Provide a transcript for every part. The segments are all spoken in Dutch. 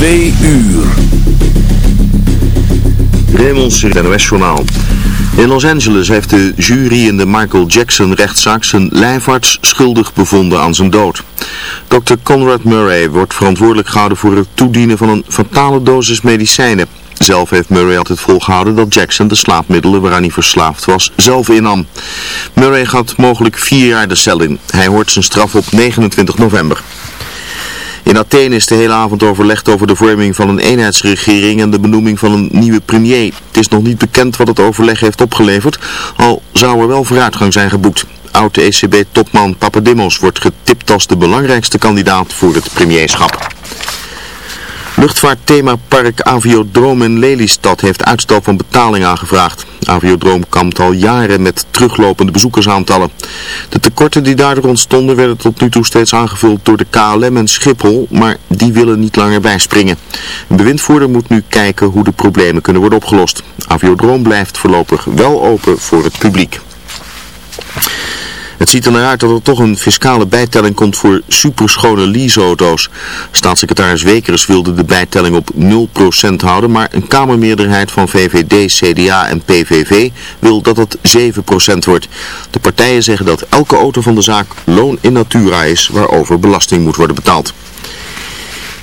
Twee uur. Raymond NOS-journaal. In Los Angeles heeft de jury in de Michael Jackson-rechtszaak zijn lijfarts schuldig bevonden aan zijn dood. Dr. Conrad Murray wordt verantwoordelijk gehouden voor het toedienen van een fatale dosis medicijnen. Zelf heeft Murray altijd volgehouden dat Jackson de slaapmiddelen waaraan hij verslaafd was zelf innam. Murray gaat mogelijk vier jaar de cel in. Hij hoort zijn straf op 29 november. In Athene is de hele avond overlegd over de vorming van een eenheidsregering en de benoeming van een nieuwe premier. Het is nog niet bekend wat het overleg heeft opgeleverd, al zou er wel vooruitgang zijn geboekt. Oud-ECB-topman Papadimos wordt getipt als de belangrijkste kandidaat voor het premierschap. Luchtvaartthemapark Aviodroom in Lelystad heeft uitstel van betaling aangevraagd. Aviodroom kampt al jaren met teruglopende bezoekersaantallen. De tekorten die daardoor ontstonden werden tot nu toe steeds aangevuld door de KLM en Schiphol, maar die willen niet langer bijspringen. Een bewindvoerder moet nu kijken hoe de problemen kunnen worden opgelost. Aviodroom blijft voorlopig wel open voor het publiek. Het ziet er naar uit dat er toch een fiscale bijtelling komt voor superschone leaseauto's. Staatssecretaris Wekers wilde de bijtelling op 0% houden, maar een kamermeerderheid van VVD, CDA en PVV wil dat het 7% wordt. De partijen zeggen dat elke auto van de zaak loon in natura is waarover belasting moet worden betaald.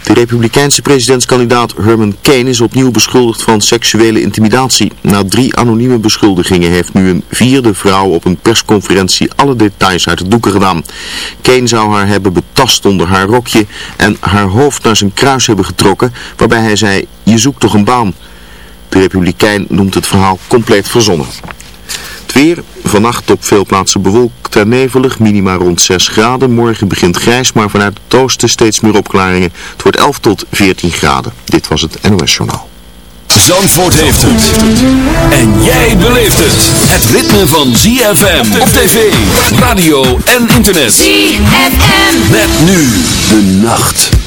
De republikeinse presidentskandidaat Herman Kane is opnieuw beschuldigd van seksuele intimidatie. Na drie anonieme beschuldigingen heeft nu een vierde vrouw op een persconferentie alle details uit de doeken gedaan. Kane zou haar hebben betast onder haar rokje en haar hoofd naar zijn kruis hebben getrokken, waarbij hij zei, je zoekt toch een baan. De republikein noemt het verhaal compleet verzonnen. Weer, vannacht op veel plaatsen bewolkt en nevelig, minima rond 6 graden. Morgen begint grijs, maar vanuit het oosten steeds meer opklaringen. Het wordt 11 tot 14 graden. Dit was het NOS Journaal. Zandvoort heeft het. En jij beleeft het. Het ritme van ZFM op tv, radio en internet. ZFM. Met nu de nacht.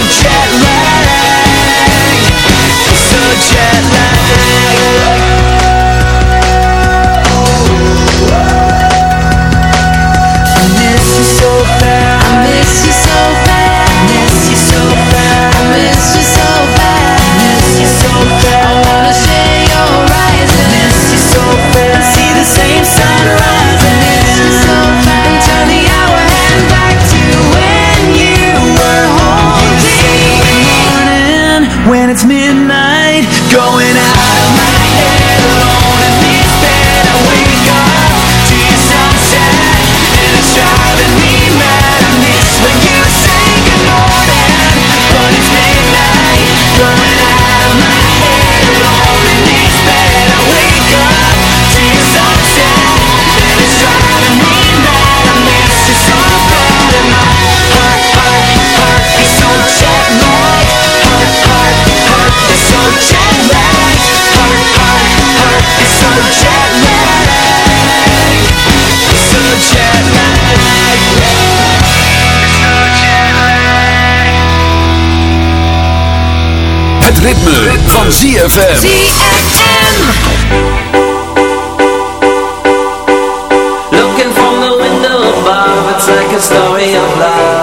jet lag ritme, ritme. van ZFM. ZFM. Looking from the window above, it's like a story of love.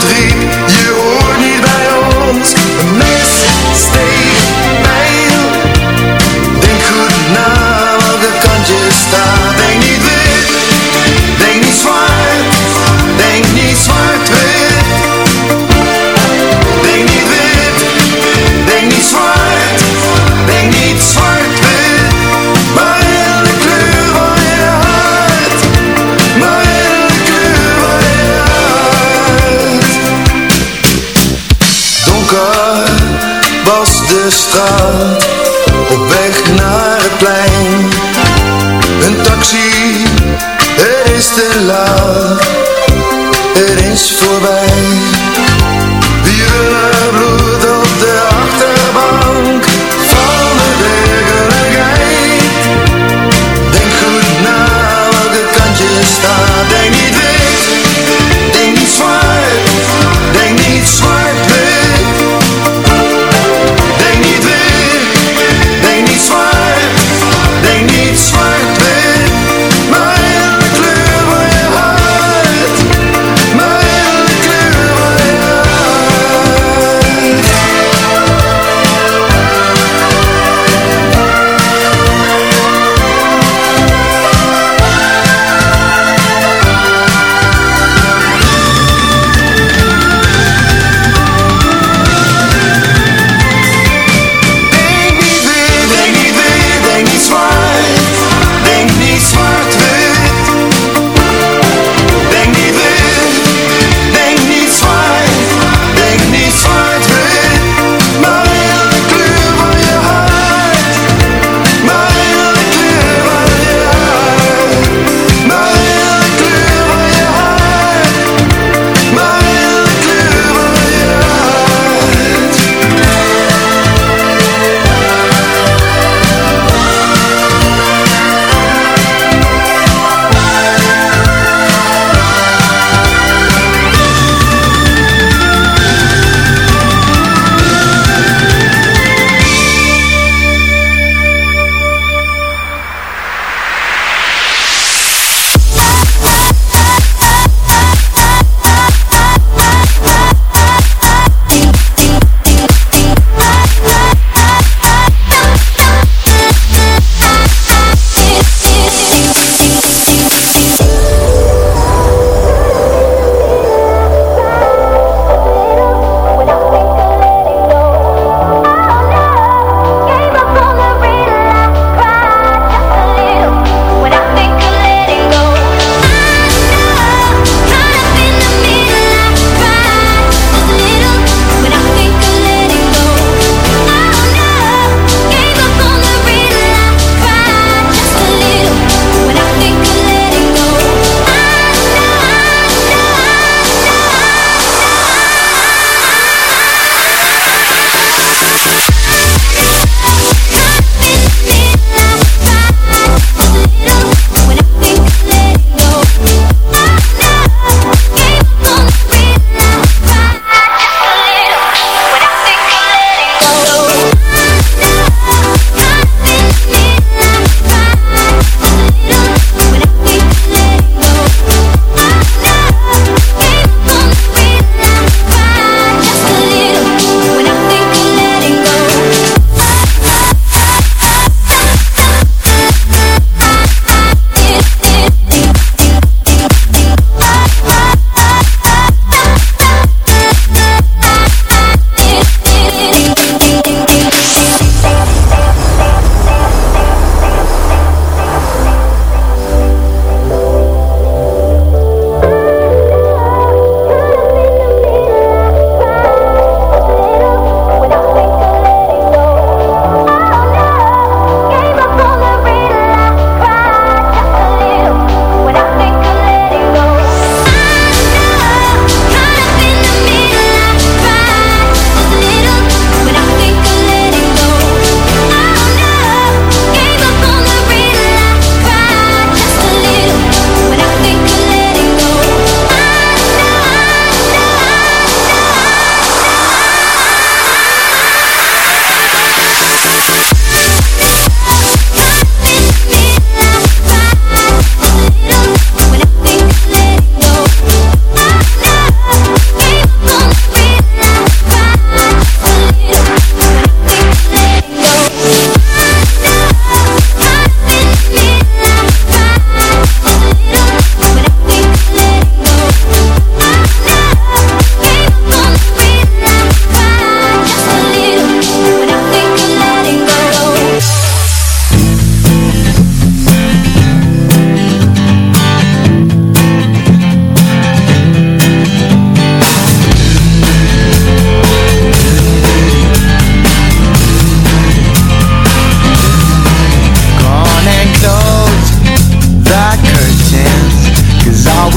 country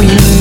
we